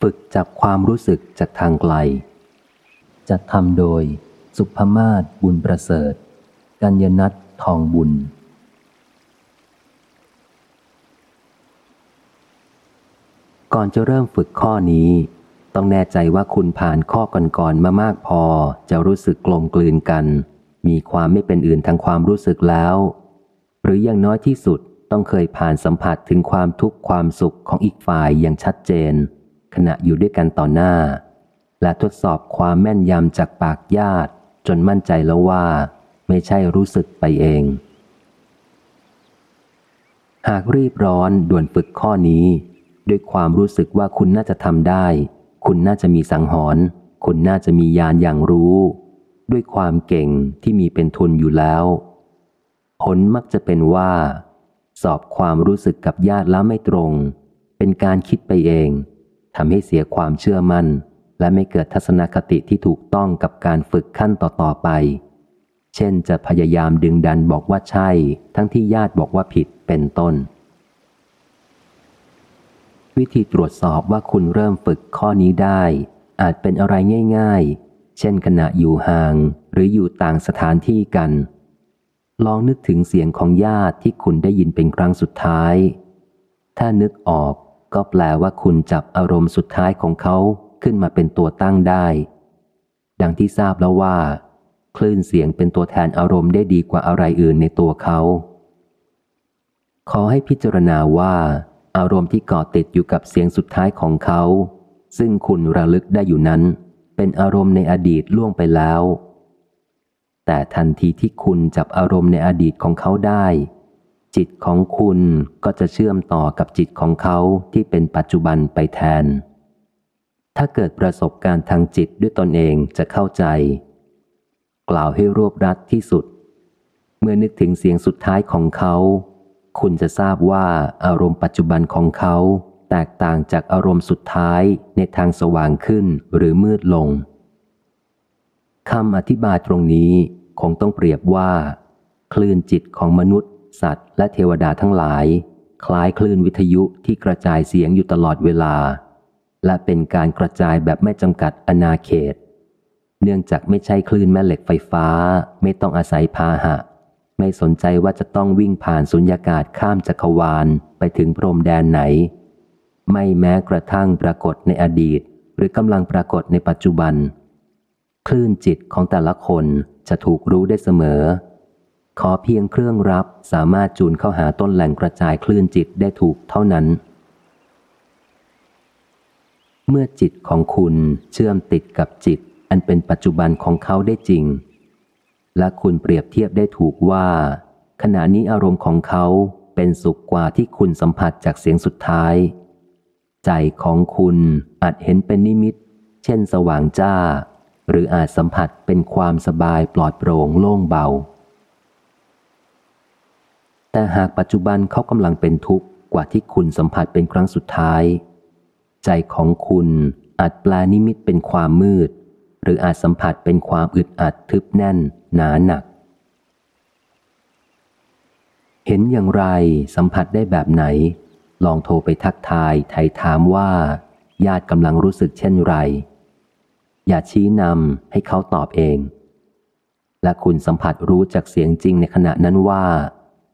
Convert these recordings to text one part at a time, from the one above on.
ฝึกจับความรู้สึกจากทางไกล จัดทำโดย สุภมาศบุญประเสริฐ กัญญนัททองบุญ ก่อนจะเริ่มฝึกข้อนี้ ต้องแน่ใจว่าคุณผ่านข้อก่อนๆมามากพอ จะรู้สึกกลมกลืนกัน มีความไม่เป็นอื่นทางความรู้สึกแล้ว หรืออย่างน้อยที่สุดต้องเคยผ่านสัมผัสถึงความทุกข์ความสุขของอีกฝ่ายอย่างชัดเจน ขณะอยู่ด้วยกันต่อหน้า และทดสอบความแม่นยำจากปากญาติ จนมั่นใจแล้วว่า ไม่ใช่รู้สึกไปเอง หากรีบร้อนด่วนฝึกข้อนี้ ด้วยความรู้สึกว่าคุณน่าจะทำได้ คุณน่าจะมีสังหรณ์คุณน่าจะมียานอย่างรู้ ด้วยความเก่งที่มีเป็นทุนอยู่แล้วผลมักจะเป็นว่า สอบความรู้สึกกับญาติแล้วไม่ตรง เป็นการคิดไปเอง ทำให้เสียความเชื่อมัน่น และไม่เกิดทัศนคติที่ถูกต้องกับการฝึกขั้นต่อๆไป เช่นจะพยายามดึงดันบอกว่าใช่ ทั้งที่ญาติบอกว่าผิดเป็นต้น วิธีตรวจสอบว่าคุณเริ่มฝึกข้อนี้ได้ อาจเป็นอะไรง่าย ๆ เช่นขณะอยู่ห่างหรืออยู่ต่างสถานที่กัน ลองนึกถึงเสียงของญาติที่คุณได้ยินเป็นครั้งสุดท้าย ถ้านึกออก ก็แปลว่าคุณจับอารมณ์สุดท้ายของเขาขึ้นมาเป็นตัวตั้งได้ ดังที่ทราบแล้วว่า คลื่นเสียงเป็นตัวแทนอารมณ์ได้ดีกว่าอะไรอื่นในตัวเขา ขอให้พิจารณาว่า อารมณ์ที่เกาะติดอยู่กับเสียงสุดท้ายของเขา ซึ่งคุณระลึกได้อยู่นั้น เป็นอารมณ์ในอดีตล่วงไปแล้ว แต่ทันทีที่คุณจับอารมณ์ในอดีตของเขาได้ จิตของคุณก็จะเชื่อมต่อกับจิตของเขาที่เป็นปัจจุบันไปแทน ถ้าเกิดประสบการณ์ทางจิตด้วยตนเองจะเข้าใจ กล่าวให้รวบรัดที่สุด เมื่อนึกถึงเสียงสุดท้ายของเขา คุณจะทราบว่าอารมณ์ปัจจุบันของเขา แตกต่างจากอารมณ์สุดท้ายในทางสว่างขึ้นหรือมืดลงคำอธิบายตรงนี้คงต้องเปรียบว่า คลื่นจิตของมนุษย์ สัตว์และเทวดาทั้งหลาย คล้ายคลื่นวิทยุที่กระจายเสียงอยู่ตลอดเวลา และเป็นการกระจายแบบไม่จำกัดอนาเขต เนื่องจากไม่ใช่คลื่นแม่เหล็กไฟฟ้า ไม่ต้องอาศัยพาหะ ไม่สนใจว่าจะต้องวิ่งผ่านสุญญากาศข้ามจักรวาลไปถึงพรมแดนไหน ไม่แม้กระทั่งปรากฏในอดีต หรือกำลังปรากฏในปัจจุบัน คลื่นจิตของแต่ละคนจะถูกรู้ได้เสมอ ขอเพียงเครื่องรับสามารถจูนเข้าหาต้นแหล่งกระจายคลื่นจิตได้ถูกเท่านั้น เมื่อจิตของคุณเชื่อมติดกับจิต อันเป็นปัจจุบันของเขาได้จริง และคุณเปรียบเทียบได้ถูกว่า ขณะนี้อารมณ์ของเขาเป็นสุขกว่าที่คุณสัมผัสจากเสียงสุดท้าย ใจของคุณอาจเห็นเป็นนิมิต เช่นสว่างจ้า หรืออาจสัมผัสเป็นความสบายปลอดโปร่งโล่งเบา แต่หากปัจจุบันเขากำลังเป็นทุกข์กว่าที่คุณสัมผัสเป็นครั้งสุดท้าย ใจของคุณอาจแปลนิมิตเป็นความมืด หรืออาจสัมผัสเป็นความอึดอัดทึบแน่น หนาหนัก เห็นอย่างไรสัมผัสได้แบบไหน ลองโทรไปทักทายไถ่ถามว่า ญาติกำลังรู้สึกเช่นไร อย่าชี้นำให้เขาตอบเอง และคุณสัมผัสรู้จากเสียงจริงในขณะนั้นว่า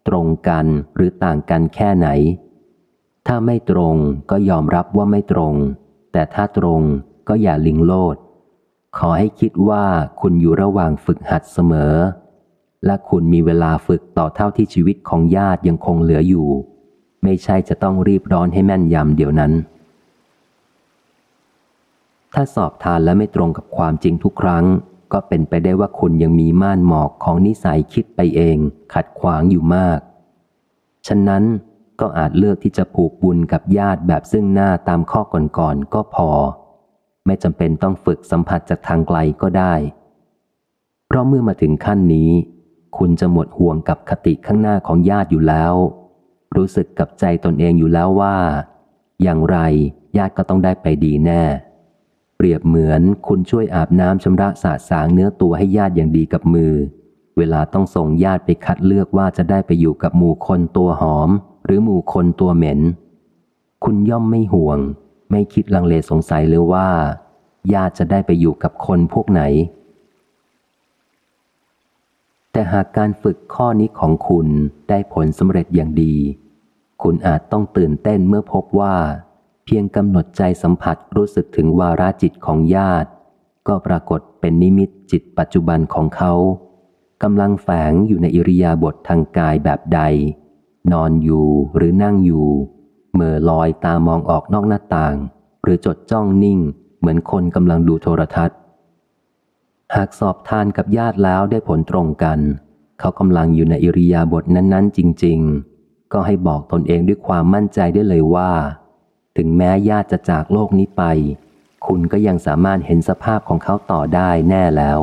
ตรงกันหรือต่างกันแค่ไหน ถ้าไม่ตรงก็ยอมรับว่าไม่ตรง แต่ถ้าตรงก็อย่าลิงโลด ขอให้คิดว่าคุณอยู่ระหว่างฝึกหัดเสมอ และคุณมีเวลาฝึกต่อเท่าที่ชีวิตของญาติยังคงเหลืออยู่ ไม่ใช่จะต้องรีบร้อนให้แม่นยำเดี๋ยวนั้น ถ้าสอบทานและไม่ตรงกับความจริงทุกครั้ง ก็เป็นไปได้ว่าคุณยังมีม่านหมอกของนิสัยคิดไปเอง ขัดขวางอยู่มาก ฉะนั้นก็อาจเลือกที่จะผูกบุญกับญาติแบบซึ่งหน้าตามข้อก่อนๆก็พอ ไม่จำเป็นต้องฝึกสัมผัสจากทางไกลก็ได้ เพราะเมื่อมาถึงขั้นนี้ คุณจะหมดห่วงกับคติข้างหน้าของญาติอยู่แล้ว รู้สึกกับใจตนเองอยู่แล้วว่า อย่างไรญาติก็ต้องได้ไปดีแน่ เปรียบเหมือนคุณช่วยอาบน้ำชำระสาสางเนื้อตัวให้ญาติอย่างดีกับมือ เวลาต้องส่งญาติไปคัดเลือกว่าจะได้ไปอยู่กับหมู่คนตัวหอม หรือหมู่คนตัวเหม็น คุณย่อมไม่ห่วง ไม่คิดลังเลสงสัยเลยว่า ญาติจะได้ไปอยู่กับคนพวกไหน แต่หากการฝึกข้อนี้ของคุณได้ผลสำเร็จอย่างดี คุณอาจต้องตื่นเต้นเมื่อพบว่า เพียงกำหนดใจสัมผัสรู้สึกถึงวาระจิตของญาติ ก็ปรากฏเป็นนิมิตจิตปัจจุบันของเขากำลังแฝงอยู่ในอิริยาบถทางกายแบบใด นอนอยู่หรือนั่งอยู่เมื่อลอยตามองออกนอกหน้าต่าง หรือจดจ้องนิ่ง เหมือนคนกำลังดูโทรทัศน์ หากสอบทานกับญาติแล้วได้ผลตรงกัน เขากำลังอยู่ในอิริยาบถนั้น ๆ จริง ๆ ก็ให้บอกตนเองด้วยความมั่นใจได้เลยว่า ถึงแม้ญาติจะจากโลกนี้ไป คุณก็ยังสามารถเห็นสภาพของเขาต่อได้แน่แล้ว